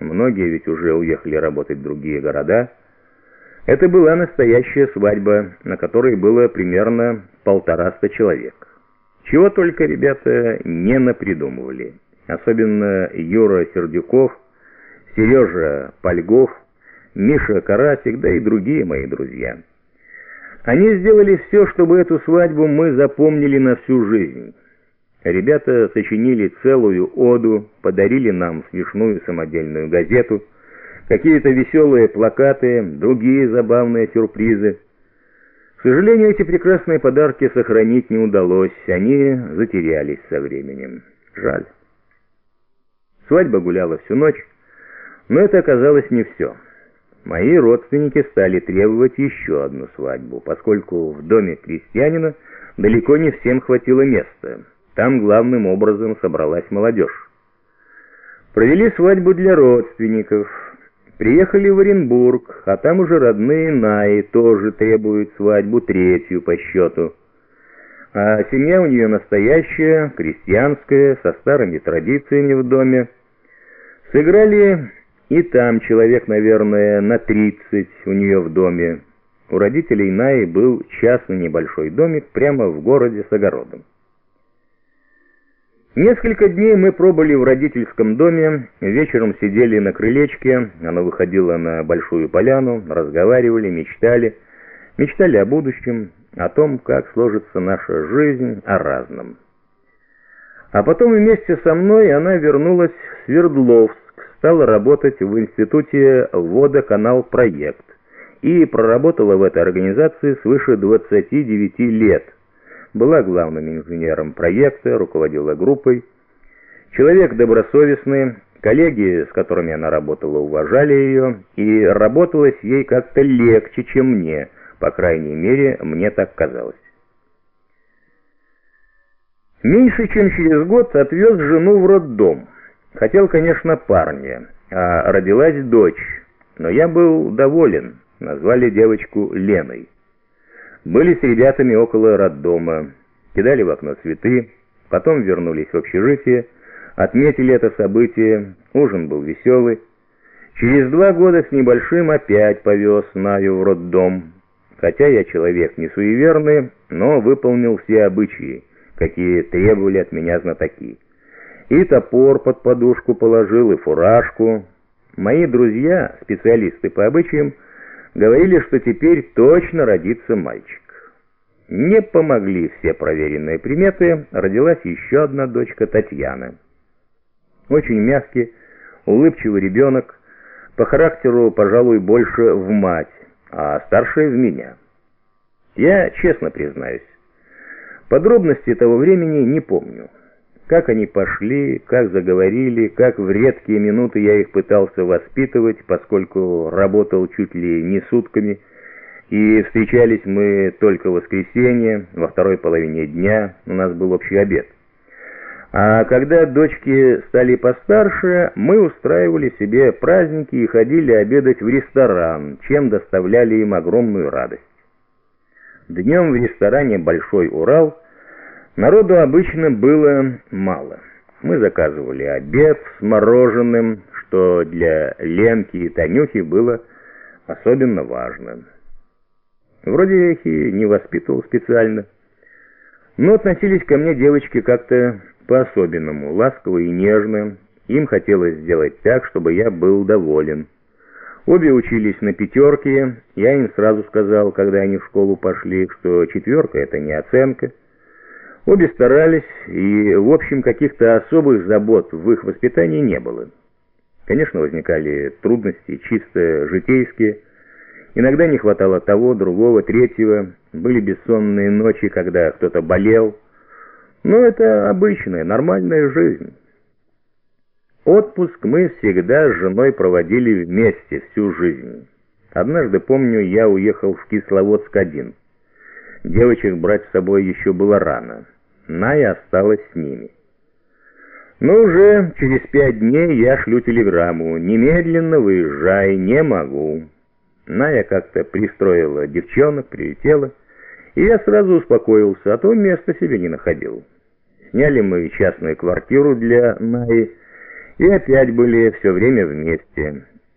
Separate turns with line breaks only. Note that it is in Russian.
многие ведь уже уехали работать в другие города. Это была настоящая свадьба, на которой было примерно полтораста человек. Чего только ребята не напридумывали. Особенно Юра Сердюков, Сережа Польгов, Миша Карасик, да и другие мои друзья. Они сделали все, чтобы эту свадьбу мы запомнили на всю жизнь. Ребята сочинили целую оду, подарили нам смешную самодельную газету, какие-то веселые плакаты, другие забавные сюрпризы. К сожалению, эти прекрасные подарки сохранить не удалось, они затерялись со временем. Жаль. Свадьба гуляла всю ночь, но это оказалось не все. Мои родственники стали требовать еще одну свадьбу, поскольку в доме крестьянина далеко не всем хватило места. Там главным образом собралась молодежь. Провели свадьбу для родственников. Приехали в Оренбург, а там уже родные Наи тоже требуют свадьбу третью по счету. А семья у нее настоящая, крестьянская, со старыми традициями в доме. Сыграли и там человек, наверное, на 30 у нее в доме. У родителей Наи был частный небольшой домик прямо в городе с огородом. Несколько дней мы пробыли в родительском доме, вечером сидели на крылечке, оно выходило на большую поляну, разговаривали, мечтали. Мечтали о будущем, о том, как сложится наша жизнь, о разном. А потом вместе со мной она вернулась в Свердловск, стала работать в институте «Водоканал Проект» и проработала в этой организации свыше 29 лет – была главным инженером проекта, руководила группой. Человек добросовестный, коллеги, с которыми она работала, уважали ее, и работалось ей как-то легче, чем мне, по крайней мере, мне так казалось. Меньше чем через год отвез жену в роддом. Хотел, конечно, парня, а родилась дочь, но я был доволен, назвали девочку Леной. Были с ребятами около роддома, кидали в окно цветы, потом вернулись в общежитие, отметили это событие, ужин был веселый. Через два года с небольшим опять повез Наю в роддом. Хотя я человек не суеверный, но выполнил все обычаи, какие требовали от меня знатоки. И топор под подушку положил, и фуражку. Мои друзья, специалисты по обычаям, говорили, что теперь точно родится мальчик. Не помогли все проверенные приметы, родилась еще одна дочка Татьяна. Очень мягкий, улыбчивый ребенок, по характеру, пожалуй, больше в мать, а старшая в меня. Я честно признаюсь, подробности того времени не помню. Как они пошли, как заговорили, как в редкие минуты я их пытался воспитывать, поскольку работал чуть ли не сутками, и встречались мы только в воскресенье, во второй половине дня, у нас был общий обед. А когда дочки стали постарше, мы устраивали себе праздники и ходили обедать в ресторан, чем доставляли им огромную радость. Днем в ресторане «Большой Урал» Народу обычно было мало. Мы заказывали обед с мороженым, что для Ленки и Танюхи было особенно важно. Вроде я их и не воспитывал специально, но относились ко мне девочки как-то по-особенному, ласково и нежно. Им хотелось сделать так, чтобы я был доволен. Обе учились на пятерке, я им сразу сказал, когда они в школу пошли, что четверка — это не оценка, Обе старались, и, в общем, каких-то особых забот в их воспитании не было. Конечно, возникали трудности, чисто житейские. Иногда не хватало того, другого, третьего. Были бессонные ночи, когда кто-то болел. Но это обычная, нормальная жизнь. Отпуск мы всегда с женой проводили вместе всю жизнь. Однажды, помню, я уехал в Кисловодск один. Девочек брать с собой еще было рано. Ная осталась с ними. Но уже через пять дней я шлю телеграмму. Немедленно выезжай, не могу. Ная как-то пристроила девчонок, прилетела. И я сразу успокоился, а то места себе не находил. Сняли мы частную квартиру для Наи. И опять были все время вместе.